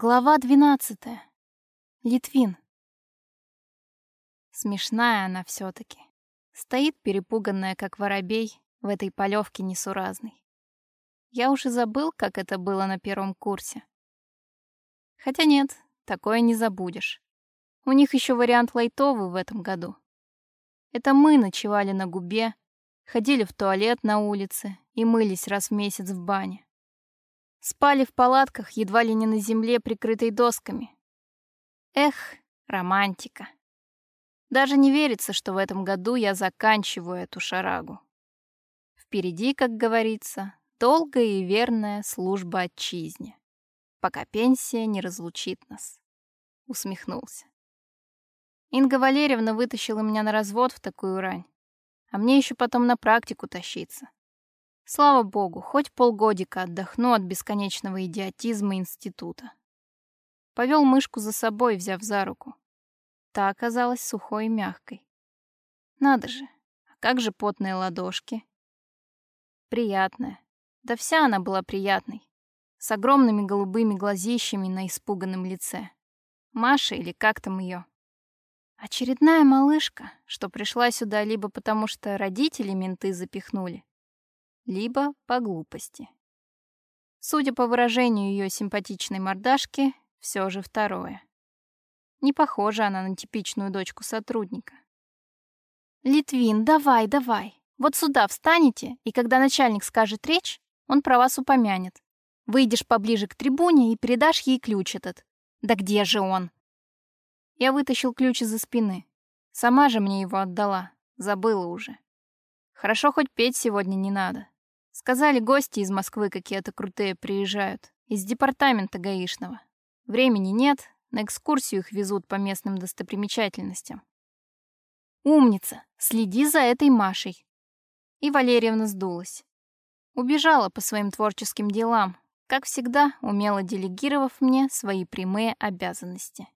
Глава двенадцатая. Литвин. Смешная она все таки Стоит перепуганная, как воробей, в этой полевке несуразной. Я уже забыл, как это было на первом курсе. Хотя нет, такое не забудешь. У них еще вариант лайтовый в этом году. Это мы ночевали на губе, ходили в туалет на улице и мылись раз в месяц в бане. Спали в палатках, едва ли не на земле, прикрытой досками. Эх, романтика. Даже не верится, что в этом году я заканчиваю эту шарагу. Впереди, как говорится, долгая и верная служба отчизне, пока пенсия не разлучит нас. Усмехнулся. Инга Валерьевна вытащила меня на развод в такую рань, а мне еще потом на практику тащиться. Слава богу, хоть полгодика отдохну от бесконечного идиотизма института. Повел мышку за собой, взяв за руку. Та оказалась сухой и мягкой. Надо же, а как же потные ладошки? Приятная. Да вся она была приятной. С огромными голубыми глазищами на испуганном лице. Маша или как там ее? Очередная малышка, что пришла сюда либо потому, что родители менты запихнули, либо по глупости. Судя по выражению ее симпатичной мордашки, все же второе. Не похожа она на типичную дочку сотрудника. «Литвин, давай, давай. Вот сюда встанете, и когда начальник скажет речь, он про вас упомянет. Выйдешь поближе к трибуне и передашь ей ключ этот. Да где же он?» Я вытащил ключ из-за спины. Сама же мне его отдала. Забыла уже. Хорошо, хоть петь сегодня не надо. Сказали, гости из Москвы какие-то крутые приезжают. Из департамента гаишного. Времени нет, на экскурсию их везут по местным достопримечательностям. Умница, следи за этой Машей. И Валерьевна сдулась. Убежала по своим творческим делам, как всегда, умело делегировав мне свои прямые обязанности.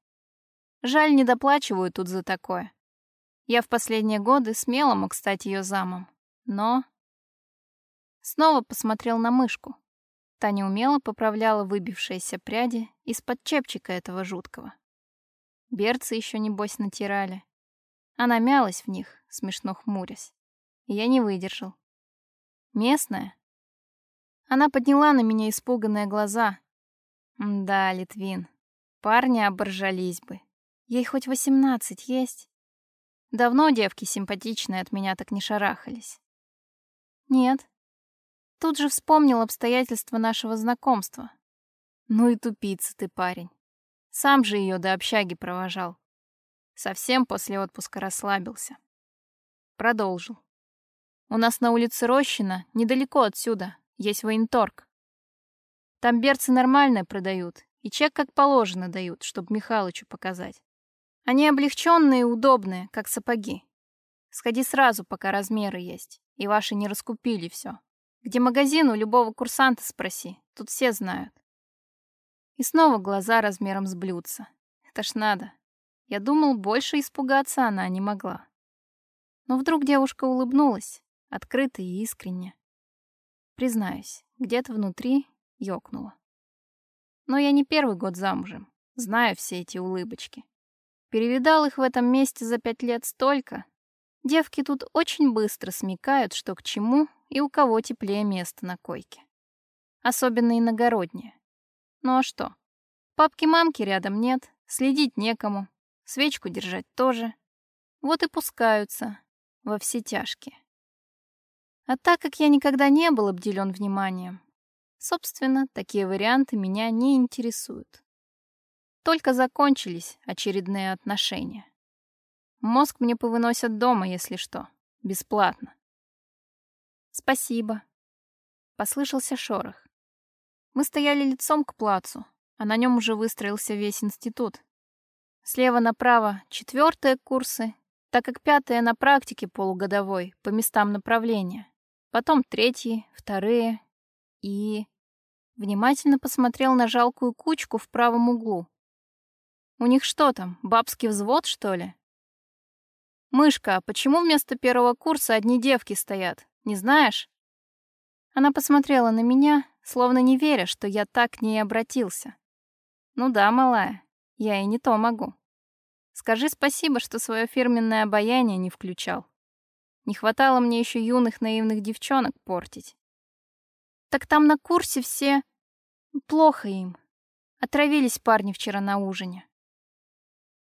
Жаль, не доплачиваю тут за такое. Я в последние годы смело мог стать ее замом, но Снова посмотрел на мышку. Таня умело поправляла выбившиеся пряди из-под чепчика этого жуткого. Берцы еще небось натирали. Она мялась в них, смешно хмурясь. Я не выдержал. Местная? Она подняла на меня испуганные глаза. Да, Литвин, парни оборжались бы. Ей хоть восемнадцать есть? Давно девки симпатичные от меня так не шарахались. Нет, Тут же вспомнил обстоятельства нашего знакомства. Ну и тупица ты, парень. Сам же ее до общаги провожал. Совсем после отпуска расслабился. Продолжил. У нас на улице Рощина, недалеко отсюда, есть военторг. Там берцы нормальные продают, и чек как положено дают, чтобы Михалычу показать. Они облегченные и удобные, как сапоги. Сходи сразу, пока размеры есть, и ваши не раскупили все. Где магазин, у любого курсанта спроси. Тут все знают. И снова глаза размером с блюдца. Это ж надо. Я думал, больше испугаться она не могла. Но вдруг девушка улыбнулась, открыто и искренне. Признаюсь, где-то внутри ёкнуло. Но я не первый год замужем, знаю все эти улыбочки. Перевидал их в этом месте за пять лет столько. Девки тут очень быстро смекают, что к чему и у кого теплее место на койке. Особенно иногородние. Ну а что? Папки-мамки рядом нет, следить некому, свечку держать тоже. Вот и пускаются во все тяжкие. А так как я никогда не был обделен вниманием, собственно, такие варианты меня не интересуют. Только закончились очередные отношения. Мозг мне повыносят дома, если что, бесплатно. «Спасибо». Послышался шорох. Мы стояли лицом к плацу, а на нем уже выстроился весь институт. Слева направо четвертые курсы, так как пятые на практике полугодовой по местам направления. Потом третьи, вторые и... Внимательно посмотрел на жалкую кучку в правом углу. У них что там, бабский взвод, что ли? «Мышка, а почему вместо первого курса одни девки стоят?» Не знаешь?» Она посмотрела на меня, словно не веря, что я так к ней обратился. Ну да, малая, я и не то могу. Скажи спасибо, что свое фирменное обаяние не включал. Не хватало мне еще юных наивных девчонок портить. Так там на курсе все... Плохо им. Отравились парни вчера на ужине.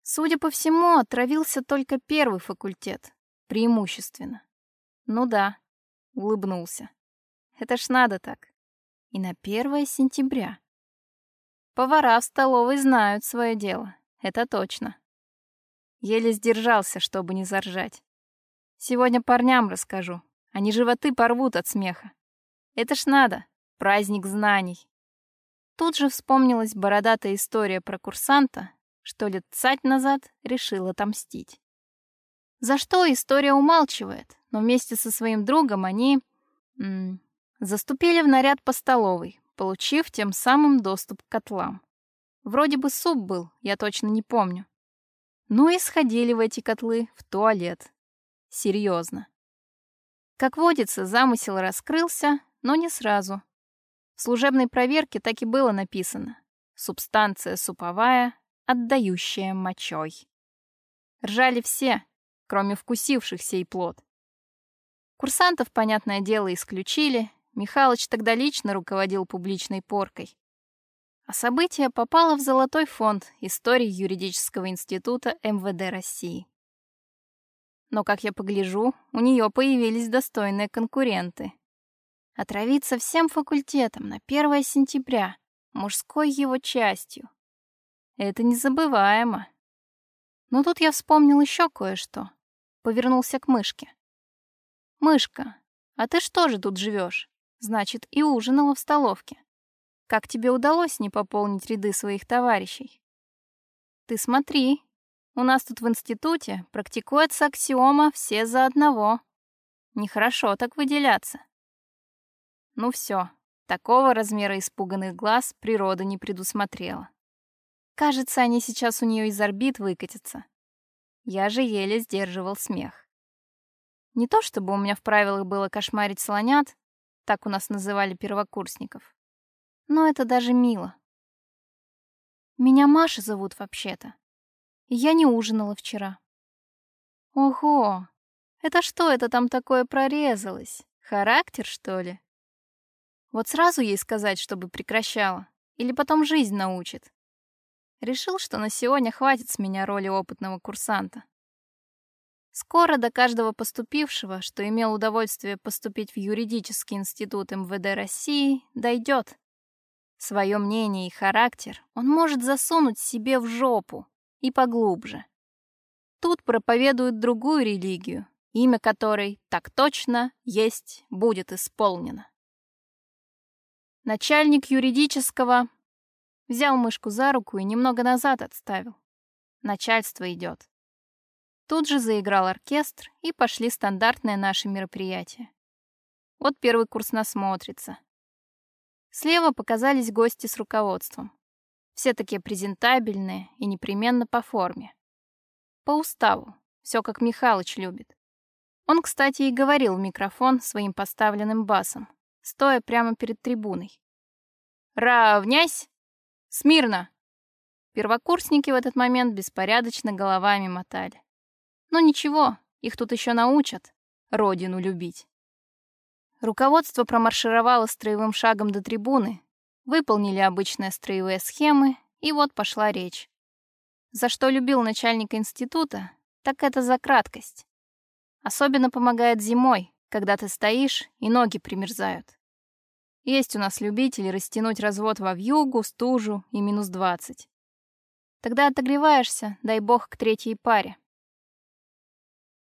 Судя по всему, отравился только первый факультет. Преимущественно. Ну да, улыбнулся. Это ж надо так. И на 1 сентября. Повара в столовой знают свое дело. Это точно. Еле сдержался, чтобы не заржать. Сегодня парням расскажу. Они животы порвут от смеха. Это ж надо. Праздник знаний. Тут же вспомнилась бородатая история про курсанта, что лет цать назад решил отомстить. За что история умалчивает, но вместе со своим другом они м заступили в наряд по столовой, получив тем самым доступ к котлам. Вроде бы суп был, я точно не помню. Ну и сходили в эти котлы в туалет. Серьезно. Как водится, замысел раскрылся, но не сразу. В служебной проверке так и было написано. Субстанция суповая, отдающая мочой. Ржали все, кроме вкусивших сей плод. Курсантов, понятное дело, исключили. Михалыч тогда лично руководил публичной поркой. А событие попало в Золотой фонд истории юридического института МВД России. Но, как я погляжу, у нее появились достойные конкуренты. Отравиться всем факультетом на 1 сентября, мужской его частью. Это незабываемо. Но тут я вспомнил еще кое-что. Повернулся к мышке. «Мышка, а ты что же тут живешь? Значит, и ужинала в столовке. Как тебе удалось не пополнить ряды своих товарищей? Ты смотри, у нас тут в институте практикуется аксиома «все за одного». Нехорошо так выделяться. Ну все, такого размера испуганных глаз природа не предусмотрела. Кажется, они сейчас у нее из орбит выкатятся. Я же еле сдерживал смех. Не то чтобы у меня в правилах было кошмарить слонят, так у нас называли первокурсников. Но это даже мило. Меня Маша зовут вообще-то. И я не ужинала вчера. Ого! Это что это там такое прорезалось? Характер, что ли? Вот сразу ей сказать, чтобы прекращала. Или потом жизнь научит. Решил, что на сегодня хватит с меня роли опытного курсанта. Скоро до каждого поступившего, что имел удовольствие поступить в юридический институт МВД России, дойдет. Свое мнение и характер он может засунуть себе в жопу и поглубже. Тут проповедуют другую религию, имя которой так точно есть будет исполнено. Начальник юридического взял мышку за руку и немного назад отставил. Начальство идет. Тут же заиграл оркестр, и пошли стандартные наши мероприятия. Вот первый курс насмотрится. Слева показались гости с руководством. Все такие презентабельные и непременно по форме. По уставу. Все как Михалыч любит. Он, кстати, и говорил в микрофон своим поставленным басом, стоя прямо перед трибуной. «Равняйсь! Смирно!» Первокурсники в этот момент беспорядочно головами мотали. Но ничего, их тут еще научат родину любить. Руководство промаршировало строевым шагом до трибуны, выполнили обычные строевые схемы, и вот пошла речь. За что любил начальника института, так это за краткость. Особенно помогает зимой, когда ты стоишь и ноги примерзают. Есть у нас любители растянуть развод во вьюгу, стужу и минус двадцать. Тогда отогреваешься, дай бог, к третьей паре.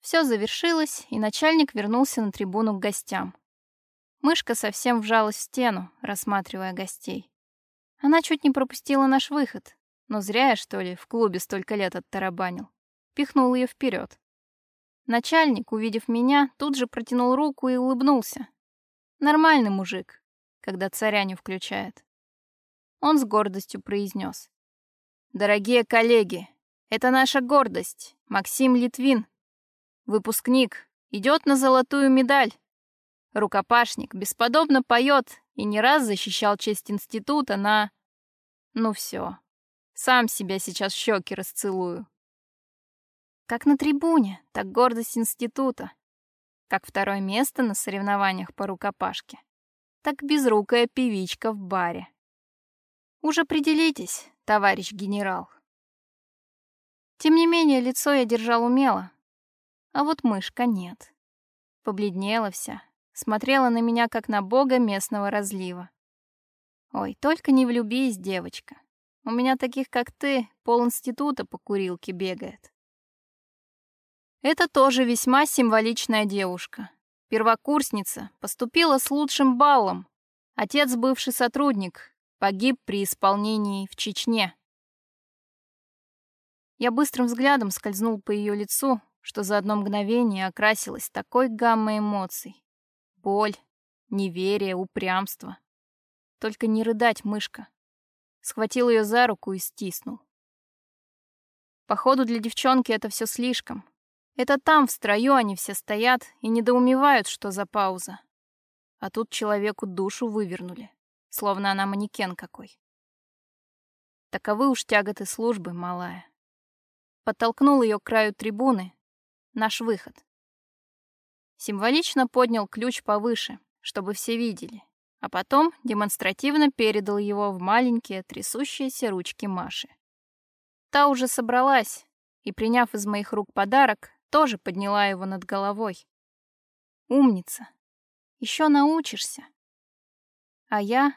Все завершилось, и начальник вернулся на трибуну к гостям. Мышка совсем вжалась в стену, рассматривая гостей. Она чуть не пропустила наш выход, но зря я, что ли, в клубе столько лет оттарабанил. Пихнул ее вперед. Начальник, увидев меня, тут же протянул руку и улыбнулся. Нормальный мужик, когда царя не включает. Он с гордостью произнес. «Дорогие коллеги, это наша гордость, Максим Литвин. Выпускник, идет на золотую медаль. Рукопашник бесподобно поет и не раз защищал честь института на... Ну все, Сам себя сейчас щеки расцелую. Как на трибуне, так гордость института. Как второе место на соревнованиях по рукопашке. Так безрукая певичка в баре. Уж определитесь, товарищ генерал. Тем не менее, лицо я держал умело. А вот мышка нет. Побледнела вся, смотрела на меня, как на бога местного разлива. Ой, только не влюбись, девочка. У меня таких, как ты, пол института по курилке бегает. Это тоже весьма символичная девушка. Первокурсница, поступила с лучшим баллом. Отец бывший сотрудник, погиб при исполнении в Чечне. Я быстрым взглядом скользнул по ее лицу, что за одно мгновение окрасилось такой гаммой эмоций. Боль, неверие, упрямство. Только не рыдать, мышка. Схватил ее за руку и стиснул. Походу, для девчонки это все слишком. Это там, в строю, они все стоят и недоумевают, что за пауза. А тут человеку душу вывернули, словно она манекен какой. Таковы уж тяготы службы, малая. Подтолкнул ее к краю трибуны. Наш выход. Символично поднял ключ повыше, чтобы все видели а потом демонстративно передал его в маленькие трясущиеся ручки Маши. Та уже собралась и, приняв из моих рук подарок, тоже подняла его над головой. Умница. Еще научишься. А я...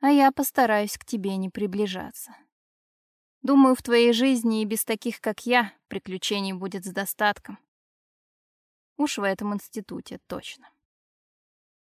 А я постараюсь к тебе не приближаться. Думаю, в твоей жизни и без таких, как я, приключений будет с достатком. Уж в этом институте точно.